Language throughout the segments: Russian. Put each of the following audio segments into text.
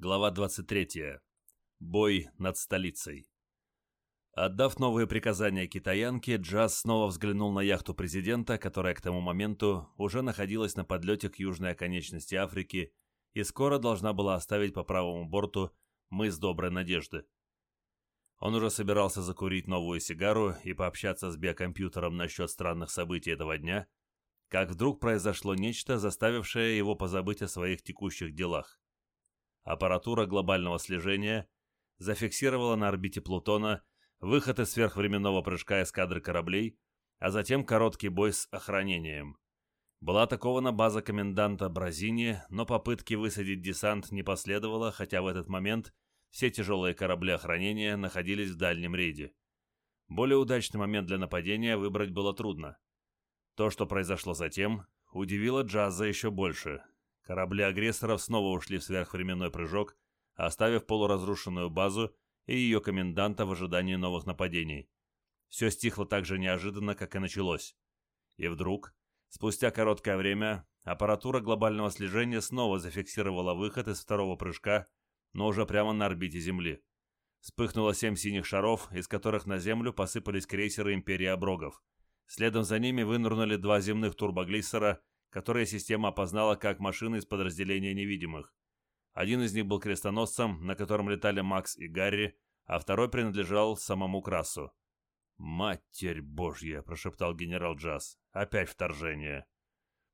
Глава 23. Бой над столицей. Отдав новые приказания китаянке, Джаз снова взглянул на яхту президента, которая к тому моменту уже находилась на подлете к южной оконечности Африки и скоро должна была оставить по правому борту мыс Доброй Надежды. Он уже собирался закурить новую сигару и пообщаться с биокомпьютером насчет странных событий этого дня, как вдруг произошло нечто, заставившее его позабыть о своих текущих делах аппаратура глобального слежения зафиксировала на орбите Плутона выход из сверхвременного прыжка эскадры кораблей, а затем короткий бой с охранением. Была атакована база коменданта Бразини, но попытки высадить десант не последовало, хотя в этот момент все тяжелые корабли охранения находились в дальнем рейде. Более удачный момент для нападения выбрать было трудно. То, что произошло затем, удивило Джаза еще больше. Корабли агрессоров снова ушли в сверхвременной прыжок, оставив полуразрушенную базу и ее коменданта в ожидании новых нападений. Все стихло так же неожиданно, как и началось. И вдруг, спустя короткое время, аппаратура глобального слежения снова зафиксировала выход из второго прыжка, но уже прямо на орбите Земли. Вспыхнуло семь синих шаров, из которых на Землю посыпались крейсеры Империи Оброгов. Следом за ними вынырнули два земных турбоглиссера которые система опознала как машины из подразделения невидимых. Один из них был крестоносцем, на котором летали Макс и Гарри, а второй принадлежал самому Красу. «Матерь Божья!» – прошептал генерал Джаз. «Опять вторжение!»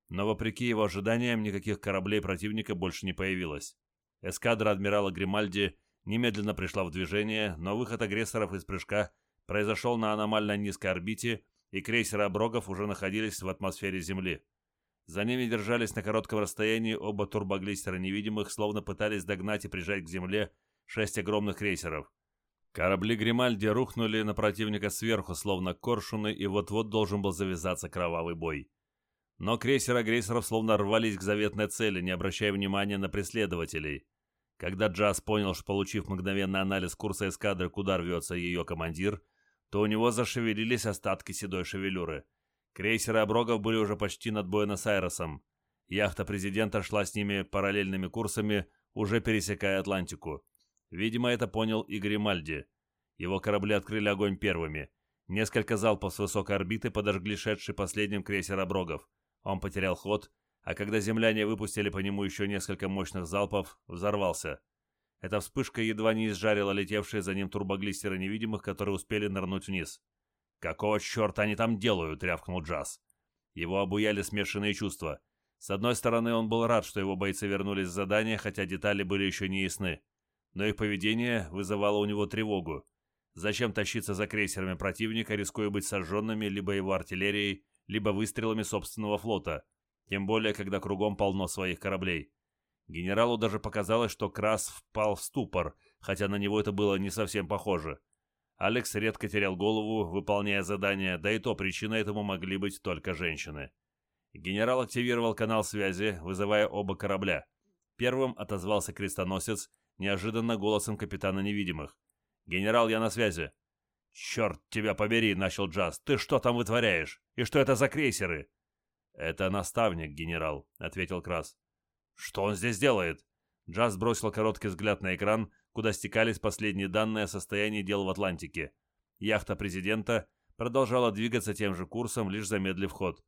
Но вопреки его ожиданиям, никаких кораблей противника больше не появилось. Эскадра адмирала Гримальди немедленно пришла в движение, но выход агрессоров из прыжка произошел на аномально низкой орбите, и крейсеры Оброгов уже находились в атмосфере Земли. За ними держались на коротком расстоянии оба турбоглистера невидимых, словно пытались догнать и прижать к земле шесть огромных крейсеров. Корабли Гримальди рухнули на противника сверху, словно коршуны, и вот-вот должен был завязаться кровавый бой. Но крейсеры агрессоров словно рвались к заветной цели, не обращая внимания на преследователей. Когда Джаз понял, что получив мгновенный анализ курса эскадры, куда рвется ее командир, то у него зашевелились остатки седой шевелюры. Крейсеры Оброгов были уже почти над Буэнос-Айресом. Яхта президента шла с ними параллельными курсами, уже пересекая Атлантику. Видимо, это понял и Гримальди. Его корабли открыли огонь первыми. Несколько залпов с высокой орбиты подожгли шедший последним крейсер Оброгов. Он потерял ход, а когда земляне выпустили по нему еще несколько мощных залпов, взорвался. Эта вспышка едва не изжарила летевшие за ним турбоглистеры невидимых, которые успели нырнуть вниз. «Какого черта они там делают?» — рявкнул Джаз. Его обуяли смешанные чувства. С одной стороны, он был рад, что его бойцы вернулись с задания, хотя детали были еще не ясны. Но их поведение вызывало у него тревогу. Зачем тащиться за крейсерами противника, рискуя быть сожженными либо его артиллерией, либо выстрелами собственного флота, тем более, когда кругом полно своих кораблей. Генералу даже показалось, что Крас впал в ступор, хотя на него это было не совсем похоже. Алекс редко терял голову, выполняя задания, да и то причиной этому могли быть только женщины. Генерал активировал канал связи, вызывая оба корабля. Первым отозвался крестоносец, неожиданно голосом капитана невидимых. «Генерал, я на связи». «Черт тебя побери!» — начал Джаз. «Ты что там вытворяешь? И что это за крейсеры?» «Это наставник, генерал», — ответил Крас. «Что он здесь делает?» Джаз бросил короткий взгляд на экран, куда стекались последние данные о состоянии дел в Атлантике. Яхта президента продолжала двигаться тем же курсом, лишь замедлив ход.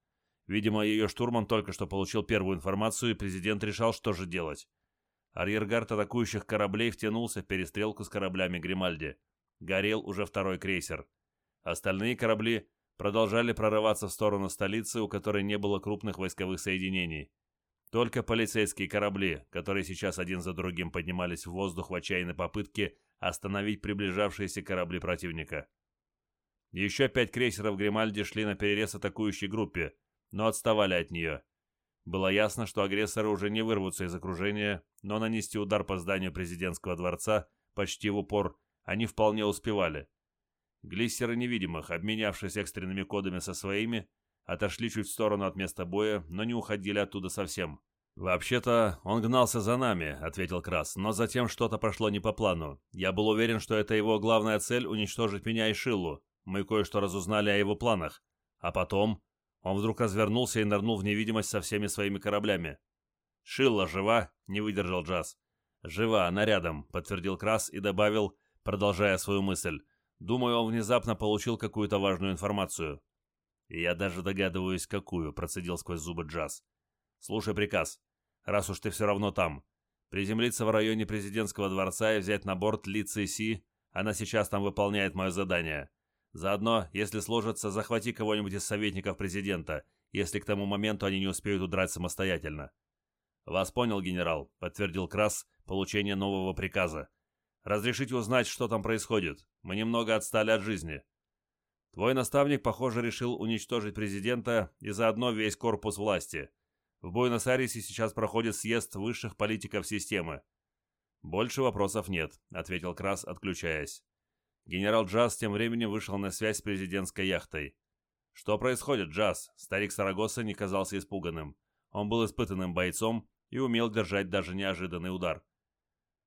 Видимо, ее штурман только что получил первую информацию, и президент решал, что же делать. Арьергард атакующих кораблей втянулся в перестрелку с кораблями Гримальди. Горел уже второй крейсер. Остальные корабли продолжали прорываться в сторону столицы, у которой не было крупных войсковых соединений. Только полицейские корабли, которые сейчас один за другим поднимались в воздух в отчаянной попытке остановить приближавшиеся корабли противника. Еще пять крейсеров Гримальди шли на перерез атакующей группе, но отставали от нее. Было ясно, что агрессоры уже не вырвутся из окружения, но нанести удар по зданию президентского дворца почти в упор они вполне успевали. Глиссеры невидимых, обменявшись экстренными кодами со своими, отошли чуть в сторону от места боя, но не уходили оттуда совсем. «Вообще-то он гнался за нами», — ответил Крас, «но затем что-то прошло не по плану. Я был уверен, что это его главная цель — уничтожить меня и Шиллу. Мы кое-что разузнали о его планах. А потом он вдруг развернулся и нырнул в невидимость со всеми своими кораблями. «Шилла жива?» — не выдержал Джаз. «Жива, она рядом», — подтвердил Крас и добавил, продолжая свою мысль. «Думаю, он внезапно получил какую-то важную информацию». «Я даже догадываюсь, какую», — процедил сквозь зубы Джаз. «Слушай приказ. Раз уж ты все равно там. Приземлиться в районе президентского дворца и взять на борт Ли Ци Си. Она сейчас там выполняет мое задание. Заодно, если сложится, захвати кого-нибудь из советников президента, если к тому моменту они не успеют удрать самостоятельно». «Вас понял, генерал», — подтвердил Крас получение нового приказа. «Разрешите узнать, что там происходит. Мы немного отстали от жизни». Твой наставник, похоже, решил уничтожить президента и заодно весь корпус власти. В Буэнос-Айресе сейчас проходит съезд высших политиков системы. «Больше вопросов нет», — ответил Крас, отключаясь. Генерал Джаз тем временем вышел на связь с президентской яхтой. «Что происходит, Джаз?» Старик Сарагоса не казался испуганным. Он был испытанным бойцом и умел держать даже неожиданный удар.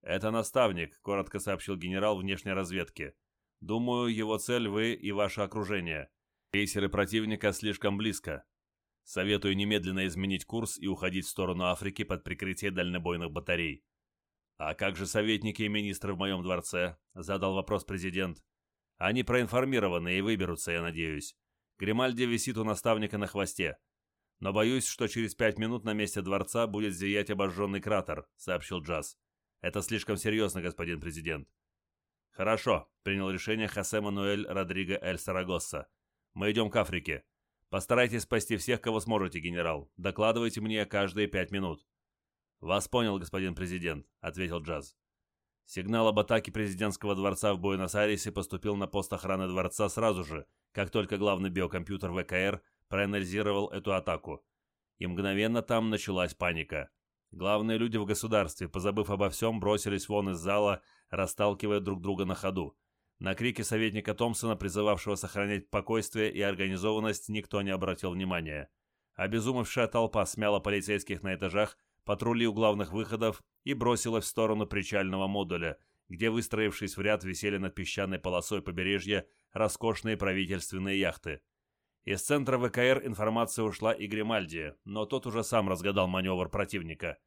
«Это наставник», — коротко сообщил генерал внешней разведки. Думаю, его цель вы и ваше окружение. Крейсеры противника слишком близко. Советую немедленно изменить курс и уходить в сторону Африки под прикрытие дальнобойных батарей. «А как же советники и министры в моем дворце?» — задал вопрос президент. «Они проинформированы и выберутся, я надеюсь. Гримальди висит у наставника на хвосте. Но боюсь, что через пять минут на месте дворца будет зиять обожженный кратер», — сообщил Джаз. «Это слишком серьезно, господин президент. «Хорошо», — принял решение Хосе Мануэль Родриго Эль Сарагосса. «Мы идем к Африке. Постарайтесь спасти всех, кого сможете, генерал. Докладывайте мне каждые пять минут». «Вас понял, господин президент», — ответил Джаз. Сигнал об атаке президентского дворца в Буэнос-Айресе поступил на пост охраны дворца сразу же, как только главный биокомпьютер ВКР проанализировал эту атаку. И мгновенно там началась паника. Главные люди в государстве, позабыв обо всем, бросились вон из зала, расталкивая друг друга на ходу. На крики советника Томпсона, призывавшего сохранять спокойствие и организованность, никто не обратил внимания. Обезумевшая толпа смяла полицейских на этажах, патрули у главных выходов и бросилась в сторону причального модуля, где, выстроившись в ряд, висели над песчаной полосой побережья роскошные правительственные яхты. Из центра ВКР информация ушла и Гримальди, но тот уже сам разгадал маневр противника.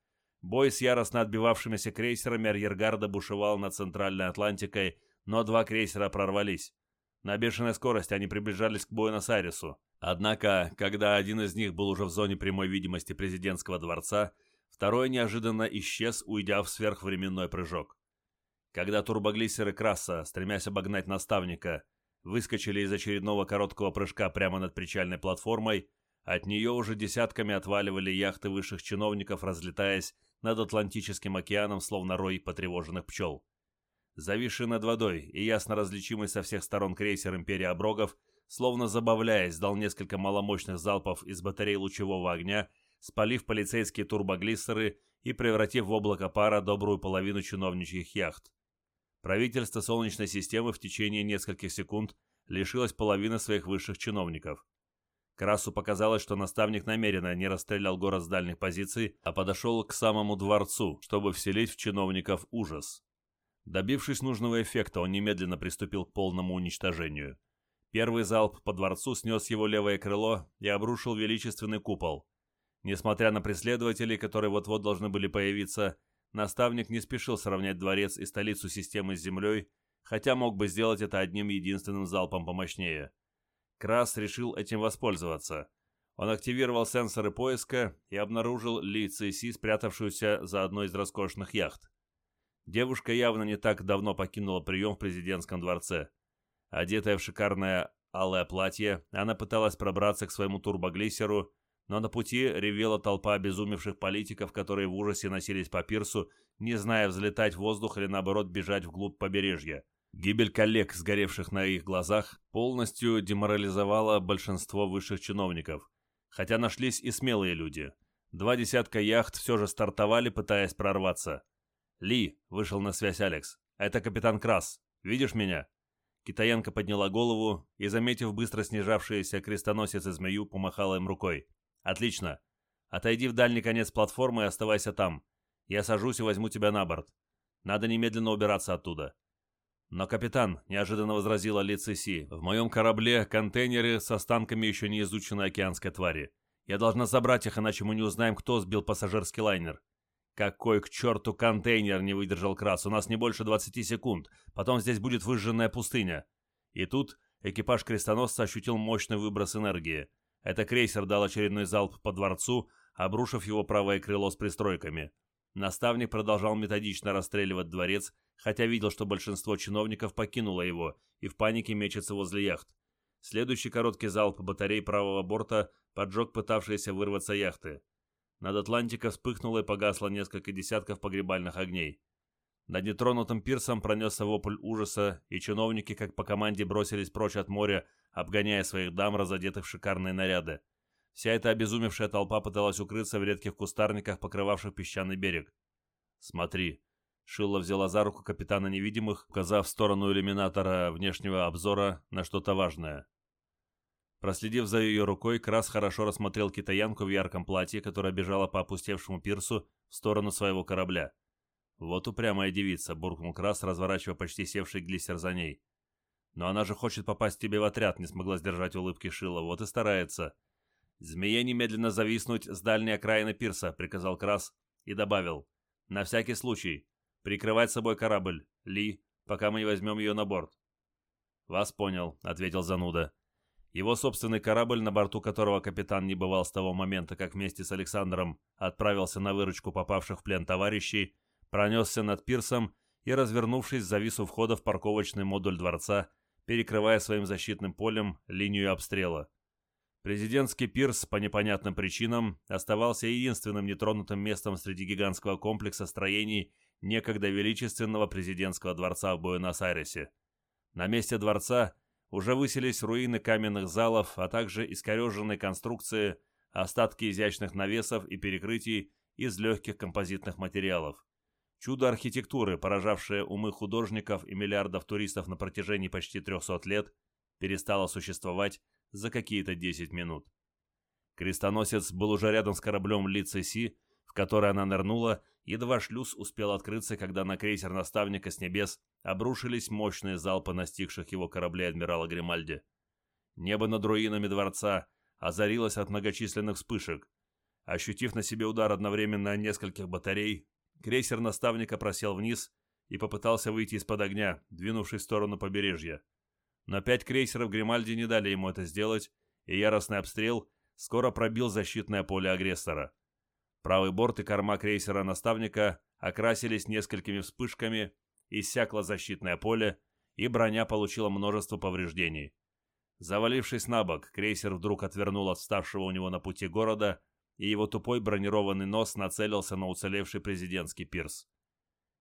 Бой с яростно отбивавшимися крейсерами арьергарда бушевал над Центральной Атлантикой, но два крейсера прорвались. На бешеной скорости они приближались к Буэнос-Айресу. Однако, когда один из них был уже в зоне прямой видимости президентского дворца, второй неожиданно исчез, уйдя в сверхвременной прыжок. Когда турбоглиссеры Краса, стремясь обогнать наставника, выскочили из очередного короткого прыжка прямо над причальной платформой, от нее уже десятками отваливали яхты высших чиновников, разлетаясь над Атлантическим океаном, словно рой потревоженных пчел. Зависший над водой и ясно различимый со всех сторон крейсер «Империя Оброгов», словно забавляясь, дал несколько маломощных залпов из батарей лучевого огня, спалив полицейские турбоглиссеры и превратив в облако пара добрую половину чиновничьих яхт. Правительство Солнечной системы в течение нескольких секунд лишилось половины своих высших чиновников. Красу показалось, что наставник намеренно не расстрелял город с дальних позиций, а подошел к самому дворцу, чтобы вселить в чиновников ужас. Добившись нужного эффекта, он немедленно приступил к полному уничтожению. Первый залп по дворцу снес его левое крыло и обрушил величественный купол. Несмотря на преследователей, которые вот-вот должны были появиться, наставник не спешил сравнять дворец и столицу системы с землей, хотя мог бы сделать это одним единственным залпом помощнее. Крас решил этим воспользоваться. Он активировал сенсоры поиска и обнаружил Ли Цейси, спрятавшуюся за одной из роскошных яхт. Девушка явно не так давно покинула прием в президентском дворце. Одетая в шикарное алое платье, она пыталась пробраться к своему турбоглиссеру, но на пути ревела толпа обезумевших политиков, которые в ужасе носились по пирсу, не зная, взлетать в воздух или наоборот бежать вглубь побережья. Гибель коллег, сгоревших на их глазах, полностью деморализовала большинство высших чиновников. Хотя нашлись и смелые люди. Два десятка яхт все же стартовали, пытаясь прорваться. «Ли», — вышел на связь Алекс, — «это капитан Крас. Видишь меня?» Китаянка подняла голову и, заметив быстро снижавшиеся крестоносец и змею, помахала им рукой. «Отлично. Отойди в дальний конец платформы и оставайся там. Я сажусь и возьму тебя на борт. Надо немедленно убираться оттуда». «Но, капитан», — неожиданно возразила Ли Ци — «в моем корабле контейнеры с останками еще не изученной океанской твари. Я должна забрать их, иначе мы не узнаем, кто сбил пассажирский лайнер». «Какой к черту контейнер?» — не выдержал Крас. «У нас не больше 20 секунд. Потом здесь будет выжженная пустыня». И тут экипаж крестоносца ощутил мощный выброс энергии. Это крейсер дал очередной залп по дворцу, обрушив его правое крыло с пристройками. Наставник продолжал методично расстреливать дворец, хотя видел, что большинство чиновников покинуло его и в панике мечется возле яхт. Следующий короткий залп батарей правого борта поджег пытавшиеся вырваться яхты. Над Атлантикой вспыхнуло и погасло несколько десятков погребальных огней. Над нетронутым пирсом пронесся вопль ужаса, и чиновники, как по команде, бросились прочь от моря, обгоняя своих дам, разодетых в шикарные наряды. Вся эта обезумевшая толпа пыталась укрыться в редких кустарниках, покрывавших песчаный берег. «Смотри!» Шилла взяла за руку капитана невидимых, указав в сторону иллюминатора внешнего обзора на что-то важное. Проследив за ее рукой, Крас хорошо рассмотрел китаянку в ярком платье, которая бежала по опустевшему пирсу в сторону своего корабля. «Вот упрямая девица», — буркнул Крас, разворачивая почти севший глиссер за ней. «Но она же хочет попасть тебе в отряд», — не смогла сдержать улыбки Шила. «Вот и старается». «Змее немедленно зависнуть с дальней окраины пирса», — приказал Крас и добавил. «На всякий случай. Прикрывать собой корабль, Ли, пока мы не возьмем ее на борт». «Вас понял», — ответил зануда. Его собственный корабль, на борту которого капитан не бывал с того момента, как вместе с Александром отправился на выручку попавших в плен товарищей, пронесся над пирсом и, развернувшись, завис у входа в парковочный модуль дворца, перекрывая своим защитным полем линию обстрела. Президентский пирс по непонятным причинам оставался единственным нетронутым местом среди гигантского комплекса строений некогда величественного президентского дворца в Буэнос-Айресе. На месте дворца уже высились руины каменных залов, а также искореженные конструкции, остатки изящных навесов и перекрытий из легких композитных материалов. Чудо архитектуры, поражавшее умы художников и миллиардов туристов на протяжении почти 300 лет, перестало существовать за какие-то 10 минут. Крестоносец был уже рядом с кораблем Лица Си, в который она нырнула, едва шлюз успел открыться, когда на крейсер наставника с небес обрушились мощные залпы настигших его кораблей адмирала Гримальди. Небо над руинами дворца озарилось от многочисленных вспышек. Ощутив на себе удар одновременно нескольких батарей, крейсер наставника просел вниз и попытался выйти из-под огня, двинувшись в сторону побережья. Но пять крейсеров Гримальди не дали ему это сделать, и яростный обстрел скоро пробил защитное поле агрессора. Правый борт и корма крейсера «Наставника» окрасились несколькими вспышками, иссякло защитное поле, и броня получила множество повреждений. Завалившись на бок, крейсер вдруг отвернул от вставшего у него на пути города, и его тупой бронированный нос нацелился на уцелевший президентский пирс.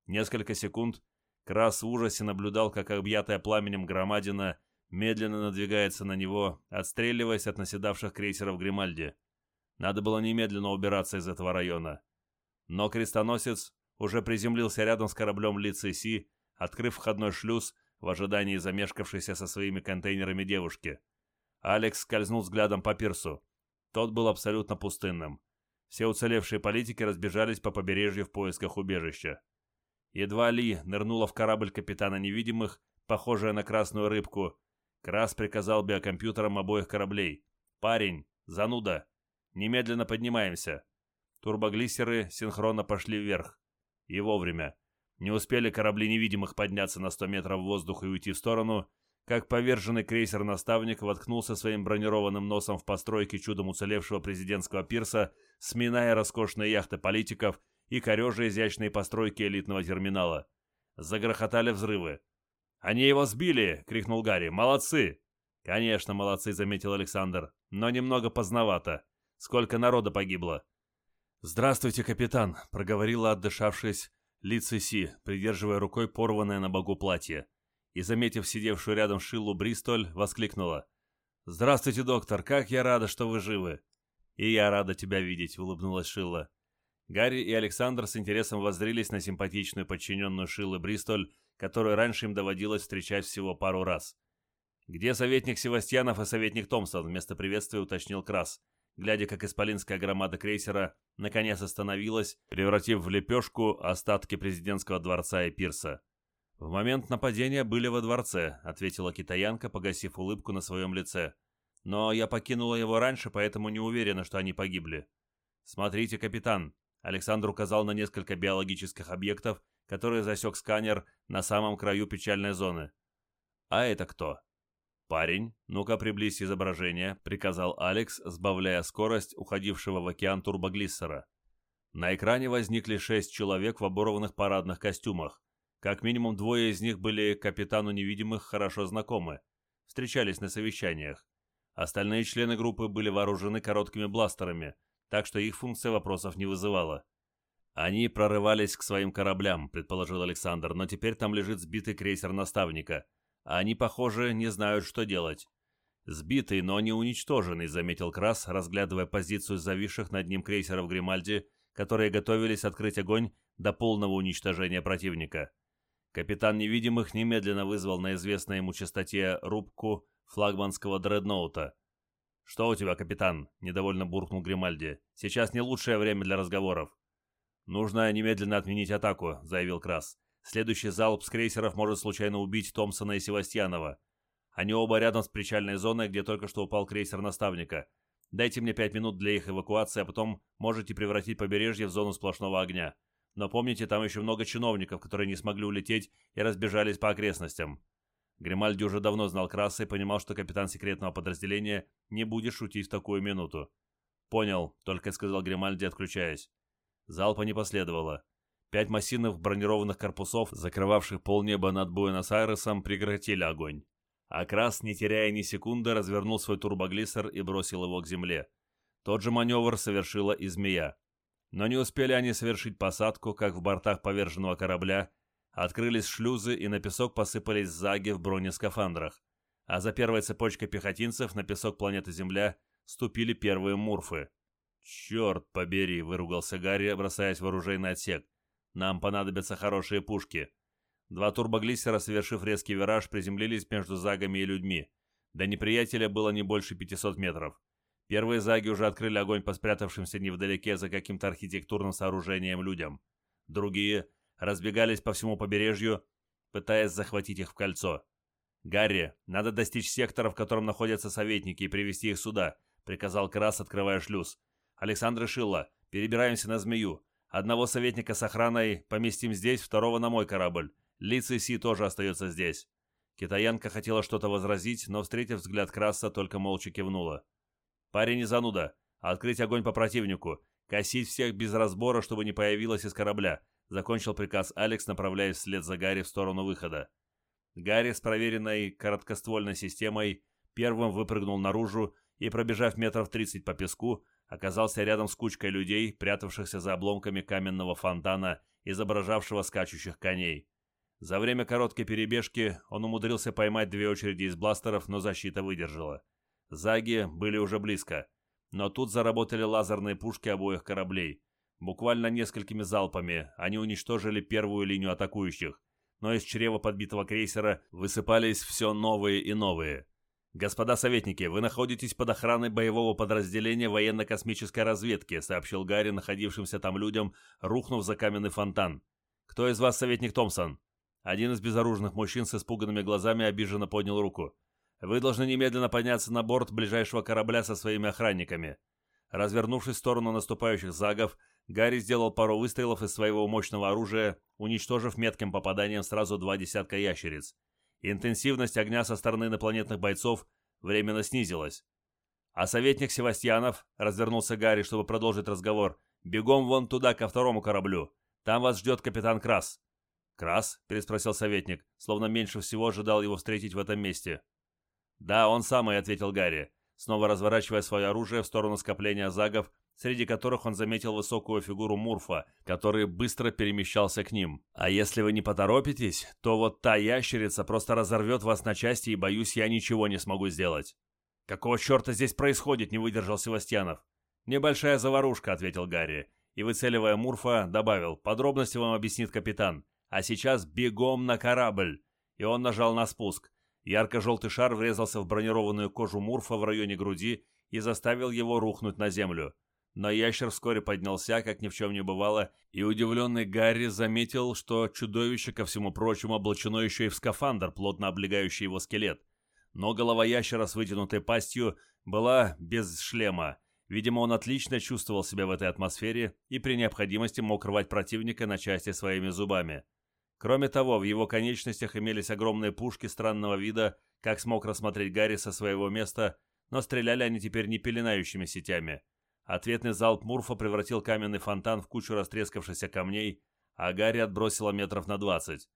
Несколько секунд Крас в ужасе наблюдал, как объятая пламенем громадина медленно надвигается на него, отстреливаясь от наседавших крейсеров Гримальди. Надо было немедленно убираться из этого района. Но крестоносец уже приземлился рядом с кораблем Лицей Си, открыв входной шлюз в ожидании замешкавшейся со своими контейнерами девушки. Алекс скользнул взглядом по пирсу. Тот был абсолютно пустынным. Все уцелевшие политики разбежались по побережью в поисках убежища. Едва Ли нырнула в корабль капитана невидимых, похожая на красную рыбку, Крас приказал биокомпьютерам обоих кораблей. «Парень! Зануда! Немедленно поднимаемся. Турбоглиссеры синхронно пошли вверх. И вовремя. Не успели корабли невидимых подняться на 100 метров в воздух и уйти в сторону, как поверженный крейсер-наставник воткнулся своим бронированным носом в постройки чудом уцелевшего президентского пирса, сминая роскошные яхты политиков и корежа изящные постройки элитного терминала. Загрохотали взрывы. «Они его сбили!» — крикнул Гарри. «Молодцы!» «Конечно, молодцы!» — заметил Александр. «Но немного поздновато. Сколько народа погибло?» «Здравствуйте, капитан», — проговорила, отдышавшись, лица Си, придерживая рукой порванное на богу платье. И, заметив сидевшую рядом Шиллу Бристоль, воскликнула. «Здравствуйте, доктор, как я рада, что вы живы!» «И я рада тебя видеть», — улыбнулась Шилла. Гарри и Александр с интересом воззрились на симпатичную подчиненную Шиллы Бристоль, которую раньше им доводилось встречать всего пару раз. «Где советник Севастьянов и советник Томпсон?» — вместо приветствия уточнил Крас глядя, как исполинская громада крейсера наконец остановилась, превратив в лепешку остатки президентского дворца и пирса. «В момент нападения были во дворце», — ответила китаянка, погасив улыбку на своем лице. «Но я покинула его раньше, поэтому не уверена, что они погибли». «Смотрите, капитан, Александр указал на несколько биологических объектов, которые засек сканер на самом краю печальной зоны. «А это кто?» «Парень, ну-ка приблизь изображение», — приказал Алекс, сбавляя скорость уходившего в океан турбоглиссера. На экране возникли шесть человек в оборванных парадных костюмах. Как минимум двое из них были капитану невидимых хорошо знакомы. Встречались на совещаниях. Остальные члены группы были вооружены короткими бластерами, так что их функция вопросов не вызывала. «Они прорывались к своим кораблям», — предположил Александр, «но теперь там лежит сбитый крейсер наставника. Они, похоже, не знают, что делать». «Сбитый, но не уничтоженный», — заметил Крас, разглядывая позицию зависших над ним крейсеров Гримальди, которые готовились открыть огонь до полного уничтожения противника. Капитан Невидимых немедленно вызвал на известной ему частоте рубку флагманского дредноута. «Что у тебя, капитан?» — недовольно буркнул Гримальди. «Сейчас не лучшее время для разговоров». «Нужно немедленно отменить атаку», — заявил Крас. «Следующий залп с крейсеров может случайно убить Томпсона и Севастьянова. Они оба рядом с причальной зоной, где только что упал крейсер наставника. Дайте мне пять минут для их эвакуации, а потом можете превратить побережье в зону сплошного огня. Но помните, там еще много чиновников, которые не смогли улететь и разбежались по окрестностям. Гримальди уже давно знал Краса и понимал, что капитан секретного подразделения не будет шутить в такую минуту. «Понял», — только сказал Гримальди, отключаясь. Залпа не последовало. Пять массивных бронированных корпусов, закрывавших полнеба над Буэнос-Айресом, прекратили огонь. А Крас, не теряя ни секунды, развернул свой турбоглиссер и бросил его к земле. Тот же маневр совершила и змея. Но не успели они совершить посадку, как в бортах поверженного корабля открылись шлюзы и на песок посыпались заги в бронескафандрах. А за первой цепочкой пехотинцев на песок планеты Земля ступили первые мурфы. «Черт побери!» — выругался Гарри, бросаясь в оружейный отсек. «Нам понадобятся хорошие пушки». Два турбоглиссера, совершив резкий вираж, приземлились между загами и людьми. До неприятеля было не больше 500 метров. Первые заги уже открыли огонь по спрятавшимся невдалеке за каким-то архитектурным сооружением людям. Другие разбегались по всему побережью, пытаясь захватить их в кольцо. «Гарри, надо достичь сектора, в котором находятся советники, и привести их сюда», — приказал Крас, открывая шлюз. «Александр Шилла, перебираемся на змею. Одного советника с охраной поместим здесь, второго на мой корабль. Лицей Си тоже остается здесь. Китаянка хотела что-то возразить, но, встретив взгляд Краса, только молча кивнула. «Парень не зануда. Открыть огонь по противнику. Косить всех без разбора, чтобы не появилось из корабля», закончил приказ Алекс, направляясь вслед за Гарри в сторону выхода. Гарри с проверенной короткоствольной системой первым выпрыгнул наружу и, пробежав метров 30 по песку, оказался рядом с кучкой людей, прятавшихся за обломками каменного фонтана, изображавшего скачущих коней. За время короткой перебежки он умудрился поймать две очереди из бластеров, но защита выдержала. Заги были уже близко. Но тут заработали лазерные пушки обоих кораблей. Буквально несколькими залпами они уничтожили первую линию атакующих, но из чрева подбитого крейсера высыпались все новые и новые. «Господа советники, вы находитесь под охраной боевого подразделения военно-космической разведки», сообщил Гарри находившимся там людям, рухнув за каменный фонтан. «Кто из вас советник Томпсон?» Один из безоружных мужчин с испуганными глазами обиженно поднял руку. «Вы должны немедленно подняться на борт ближайшего корабля со своими охранниками». Развернувшись в сторону наступающих загов, Гарри сделал пару выстрелов из своего мощного оружия, уничтожив метким попаданием сразу два десятка ящериц. Интенсивность огня со стороны инопланетных бойцов временно снизилась. «А советник Севастьянов», — развернулся Гарри, чтобы продолжить разговор, — «бегом вон туда, ко второму кораблю. Там вас ждет капитан Крас». «Крас?» — переспросил советник, словно меньше всего ожидал его встретить в этом месте. «Да, он самый», — ответил Гарри, снова разворачивая свое оружие в сторону скопления загов, среди которых он заметил высокую фигуру Мурфа, который быстро перемещался к ним. «А если вы не поторопитесь, то вот та ящерица просто разорвет вас на части, и, боюсь, я ничего не смогу сделать». «Какого черта здесь происходит?» — не выдержал Севастьянов. «Небольшая заварушка», — ответил Гарри, и, выцеливая Мурфа, добавил, «подробности вам объяснит капитан. А сейчас бегом на корабль!» И он нажал на спуск. Ярко-желтый шар врезался в бронированную кожу Мурфа в районе груди и заставил его рухнуть на землю. Но ящер вскоре поднялся, как ни в чем не бывало, и удивленный Гарри заметил, что чудовище, ко всему прочему, облачено еще и в скафандр, плотно облегающий его скелет. Но голова ящера с вытянутой пастью была без шлема. Видимо, он отлично чувствовал себя в этой атмосфере и при необходимости мог рвать противника на части своими зубами. Кроме того, в его конечностях имелись огромные пушки странного вида, как смог рассмотреть Гарри со своего места, но стреляли они теперь не пеленающими сетями. Ответный залп Мурфа превратил каменный фонтан в кучу растрескавшихся камней, а Гарри отбросило метров на двадцать.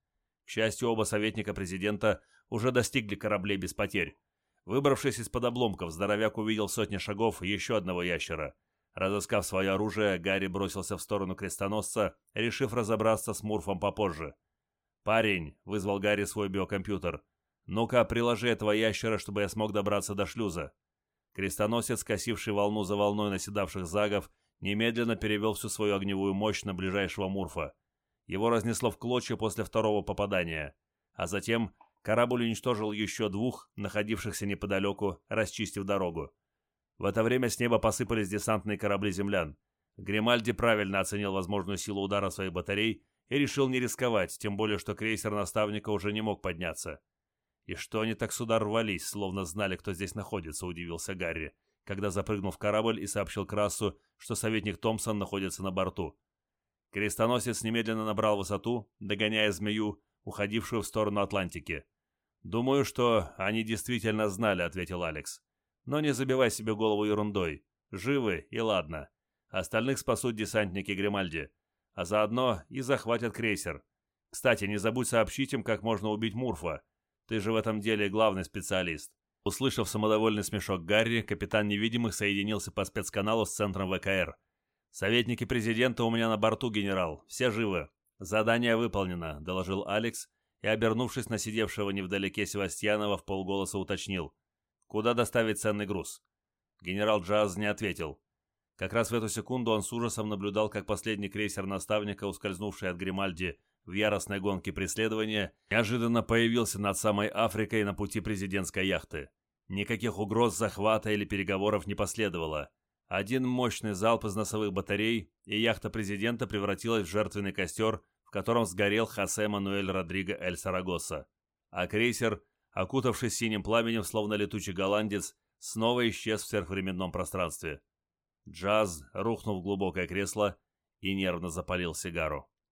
К счастью, оба советника президента уже достигли кораблей без потерь. Выбравшись из-под обломков, здоровяк увидел сотни шагов еще одного ящера. Разыскав свое оружие, Гарри бросился в сторону крестоносца, решив разобраться с Мурфом попозже. «Парень», — вызвал Гарри свой биокомпьютер, — «ну-ка, приложи этого ящера, чтобы я смог добраться до шлюза». Крестоносец, косивший волну за волной наседавших загов, немедленно перевел всю свою огневую мощь на ближайшего Мурфа. Его разнесло в клочья после второго попадания, а затем Корабль уничтожил еще двух, находившихся неподалеку, расчистив дорогу. В это время с неба посыпались десантные корабли землян. Гримальди правильно оценил возможную силу удара своих батарей и решил не рисковать, тем более что крейсер наставника уже не мог подняться. «И что они так сюда рвались, словно знали, кто здесь находится?» – удивился Гарри, когда запрыгнул в корабль и сообщил Красу, что советник Томпсон находится на борту. Крестоносец немедленно набрал высоту, догоняя змею, уходившую в сторону Атлантики. «Думаю, что они действительно знали», — ответил Алекс. «Но не забивай себе голову ерундой. Живы и ладно. Остальных спасут десантники Гримальди. А заодно и захватят крейсер. Кстати, не забудь сообщить им, как можно убить Мурфа. Ты же в этом деле главный специалист». Услышав самодовольный смешок Гарри, капитан невидимых соединился по спецканалу с центром ВКР. «Советники президента у меня на борту, генерал. Все живы. Задание выполнено», — доложил Алекс, и, обернувшись на сидевшего невдалеке Севастьянова, в полголоса уточнил. «Куда доставить ценный груз?» Генерал Джаз не ответил. Как раз в эту секунду он с ужасом наблюдал, как последний крейсер наставника, ускользнувший от Гримальди в яростной гонке преследования, неожиданно появился над самой Африкой на пути президентской яхты. Никаких угроз захвата или переговоров не последовало. Один мощный залп из носовых батарей, и яхта президента превратилась в жертвенный костер, котором сгорел Хосе Мануэль Родриго Эль Сарагоса, а крейсер, окутавшись синим пламенем, словно летучий голландец, снова исчез в сверхвременном пространстве. Джаз рухнул в глубокое кресло и нервно запалил сигару.